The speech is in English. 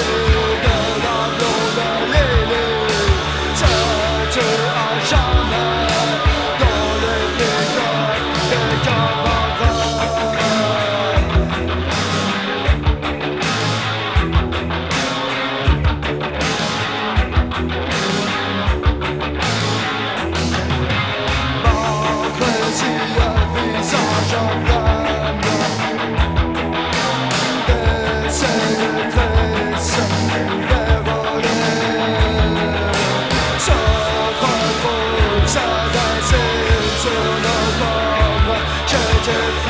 Le corps,